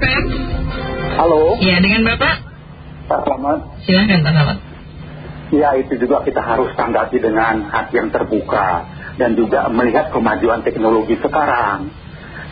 FM. Halo. Ya, dengan Bapak. Pak Selamat. Silahkan Pak Selamat. Ya, itu juga kita harus tanggapi dengan hati yang terbuka. Dan juga melihat kemajuan teknologi sekarang.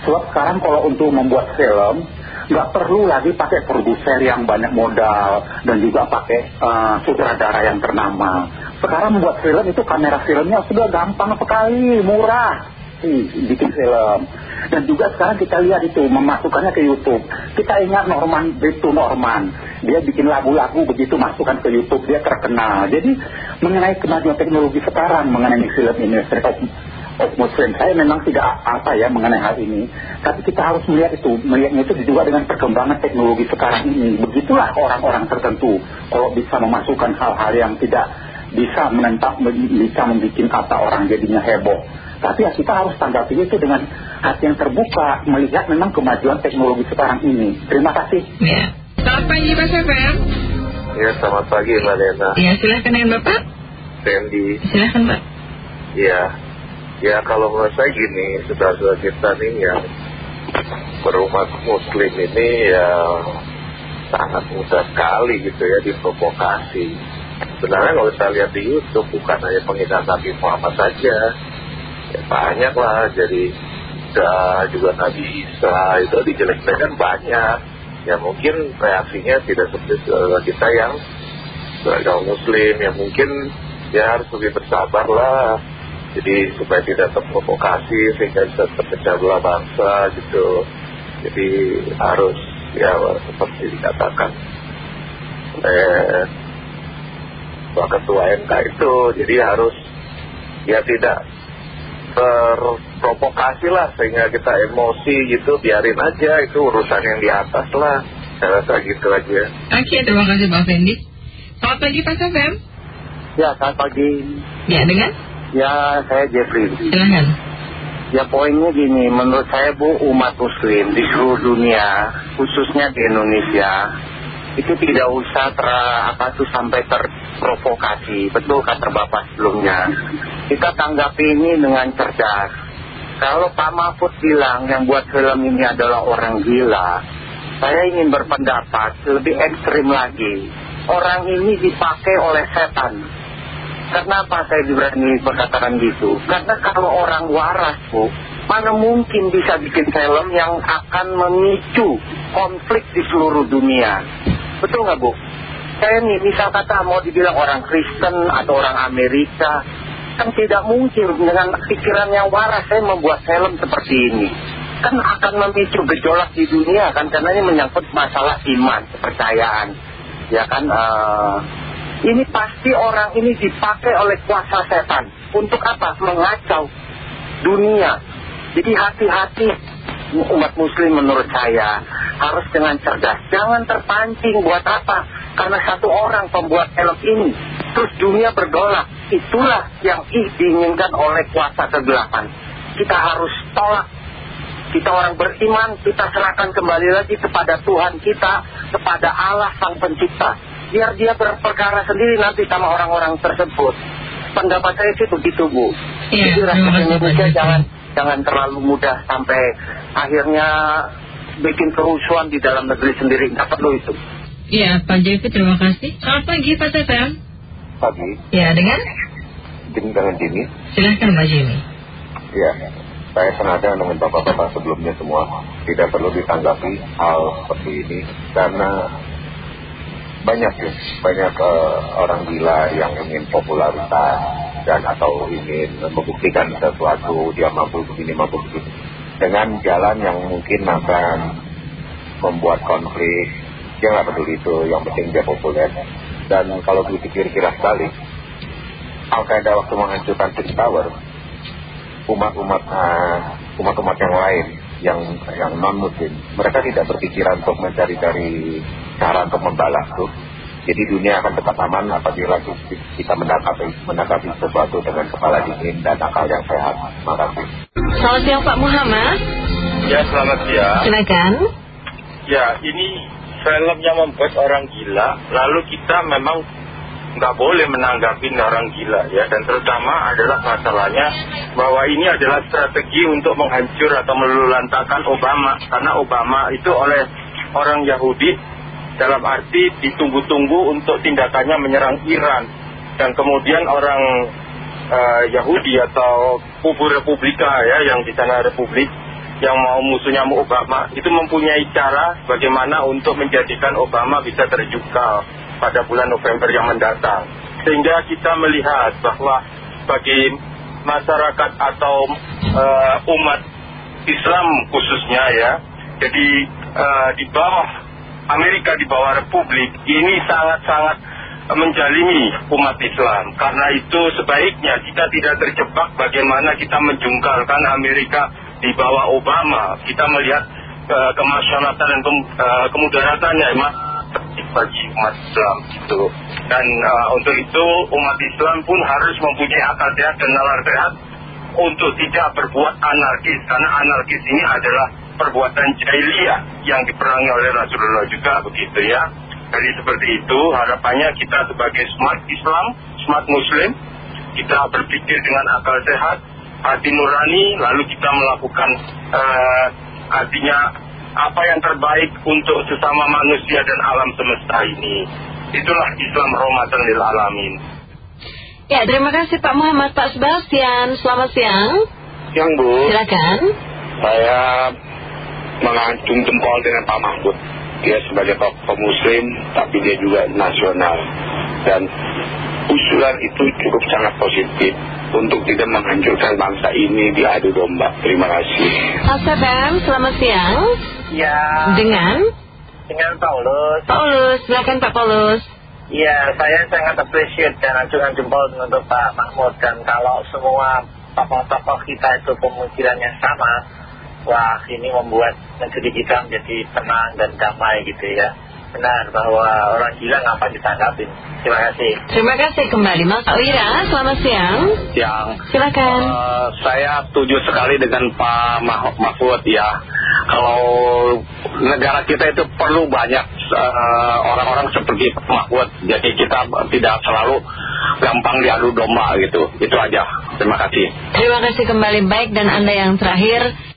Sebab sekarang kalau untuk membuat film, nggak perlu lagi pakai produser yang banyak modal. Dan juga pakai uh, sutradara yang ternama. Sekarang membuat film itu kamera filmnya sudah gampang sekali, murah. Bikin film. Dan juga sekarang kita lihat itu, memasukkannya ke Youtube. Kita ingat Norman, Brito Norman. Dia bikin lagu-lagu begitu masukkan ke Youtube, dia terkenal. Jadi mengenai kemajuan teknologi sekarang, mengenai film Street of, of Muslim, saya memang tidak apa ya mengenai hal ini. Tapi kita harus melihat itu, melihatnya itu juga dengan perkembangan teknologi sekarang ini. Begitulah orang-orang tertentu, kalau bisa memasukkan hal-hal yang tidak bisa menentang, bisa membuat kata orang jadinya heboh. Tapi ya kita harus tanggapi itu dengan hati yang terbuka, melihat memang kemajuan teknologi sekarang ini. Terima kasih. Ya. Selamat pagi Pak FM. Ya, selamat pagi Mbak Lena. Ya, silahkan dengan Bapak. Sandy. Silahkan Pak. Ya, ya kalau menurut saya gini, saudara-saudara kita nih yang berumat muslim ini ya sangat mudah sekali gitu ya diprovokasi. Sebenarnya kalau kita lihat di Youtube bukan hanya penghinaan Nabi Muhammad saja, ya banyak lah jadi juga Nabi Isa itu dijelek-jelekan banyak. Ya mungkin reaksinya tidak seperti kita yang beragama muslim ya mungkin ya harus lebih bersabar lah. Jadi supaya tidak terprovokasi sehingga bisa terpecah belah bangsa gitu. Jadi harus ya seperti dikatakan oleh ketua MK itu jadi harus ya tidak terprovokasi lah sehingga kita emosi gitu biarin aja itu urusan yang di atas lah. Saya rasa gitu aja. Oke terima kasih Pak Fendi. Selamat pagi Pak Safem ya selamat pagi. Ya dengan? Ya saya Jeffrey. Silahkan ya poinnya gini menurut saya Bu umat muslim di seluruh dunia khususnya di Indonesia itu tidak usah ter, apa tuh sampai terprovokasi. Betul kata Bapak sebelumnya. Kita tanggapi ini dengan cerdas. Kalau Pak Mahfud bilang yang buat film ini adalah orang gila saya ingin berpendapat lebih ekstrim lagi. Orang ini dipakai oleh setan. Kenapa saya berani berkatakan gitu? Karena kalau orang waras Bu mana mungkin bisa bikin film yang akan memicu konflik di seluruh dunia Betul nggak Bu? Saya nih misal kata mau dibilang orang Kristen atau orang Amerika Kan tidak mungkin dengan pikiran yang waras saya membuat film seperti ini. Kan akan memicu gejolak di dunia kan Karena ini menyangkut masalah iman, kepercayaan. Ya kan uh, Ini pasti orang ini dipakai oleh kuasa setan. Untuk apa? Mengacau dunia. Jadi hati-hati umat muslim menurut saya harus dengan cerdas. Jangan terpancing buat apa? Karena satu orang pembuat film ini. Terus dunia bergolak. Itulah yang diinginkan oleh kuasa kegelapan. Kita harus tolak. Kita orang beriman, kita serahkan kembali lagi kepada Tuhan kita, kepada Allah Sang Pencipta. Biar dia berperkara sendiri nanti sama orang-orang tersebut. Pendapat saya sih begitu Bu. Iya, Jadi rakyat Indonesia jangan, jangan terlalu mudah sampai akhirnya bikin kerusuhan di dalam negeri sendiri. Nggak perlu itu. Iya Pak Jeffy terima kasih. Selamat pagi Pak Sefem Pagi. Ya dengan? Jimmy dengan Jimmy Silahkan Pak Jimmy Iya saya senada dengan bapak-bapak sebelumnya semua Tidak perlu ditanggapi hal seperti ini Karena banyak ya Banyak uh, orang gila yang ingin popularitas Dan atau ingin membuktikan sesuatu Dia mampu begini, mampu begini dengan jalan yang mungkin akan membuat konflik dia nggak peduli itu yang penting dia populer dan kalau dipikir kira sekali Al-Qaeda waktu menghancurkan Twin Tower umat-umat uh, umat-umat yang lain yang yang non muslim mereka tidak berpikiran untuk mencari-cari cara untuk membalas tuh jadi dunia akan tetap aman apabila kita menangkapi, menangkapi sesuatu dengan kepala dingin dan akal yang sehat. Terima kasih. Selamat siang Pak Muhammad. Ya selamat siang. Silakan. Ya ini film yang membuat orang gila. Lalu kita memang nggak boleh menanggapi orang gila ya. Dan terutama adalah masalahnya bahwa ini adalah strategi untuk menghancur atau melululantakan Obama. Karena Obama itu oleh orang Yahudi dalam arti ditunggu-tunggu untuk tindakannya menyerang Iran dan kemudian orang uh, Yahudi atau kubu Republika ya yang di sana Republik yang mau musuhnya Obama itu mempunyai cara bagaimana untuk menjadikan Obama bisa terjungkal pada bulan November yang mendatang. Sehingga kita melihat bahwa bagi masyarakat atau uh, umat Islam khususnya ya jadi uh, di bawah Amerika di bawah Republik ini sangat-sangat menjalimi umat Islam. Karena itu sebaiknya kita tidak terjebak bagaimana kita menjungkalkan Amerika di bawah Obama. Kita melihat uh, kemaslahatan dan ke, uh, kemudaratannya bagi umat Islam itu dan uh, untuk itu umat Islam pun harus mempunyai akal sehat dan nalar sehat untuk tidak berbuat anarkis. Karena anarkis ini adalah perbuatan jahiliyah yang diperangi oleh Rasulullah juga begitu ya jadi seperti itu harapannya kita sebagai smart Islam smart Muslim kita berpikir dengan akal sehat hati nurani lalu kita melakukan uh, artinya apa yang terbaik untuk sesama manusia dan alam semesta ini itulah Islam rahmatan lil alamin Ya, terima kasih Pak Muhammad Pak Sebastian. Selamat siang. Siang Bu. Silakan. Saya mengacung jempol dengan Pak Mahfud. Dia sebagai tokoh muslim, tapi dia juga nasional. Dan usulan itu cukup sangat positif untuk tidak menghancurkan bangsa ini di adu domba. Terima kasih. Pak Sebem, selamat siang. Ya. Dengan? Dengan Paulus. Paulus, silakan Pak Paulus. Ya, saya sangat appreciate dan acungan jempol untuk Pak Mahmud dan kalau semua tokoh-tokoh kita itu pemikirannya sama, wah ini membuat negeri kita menjadi tenang dan damai gitu ya. Benar bahwa orang gila ngapa ditanggapin. Terima kasih. Terima kasih kembali Mas Wira, selamat siang. Siang. Silakan. Uh, saya setuju sekali dengan Pak Mah Mahfud ya. Kalau negara kita itu perlu banyak orang-orang uh, seperti Pak Mahfud. Jadi kita tidak selalu gampang diadu domba gitu. Itu aja. Terima kasih. Terima kasih kembali baik dan Anda yang terakhir.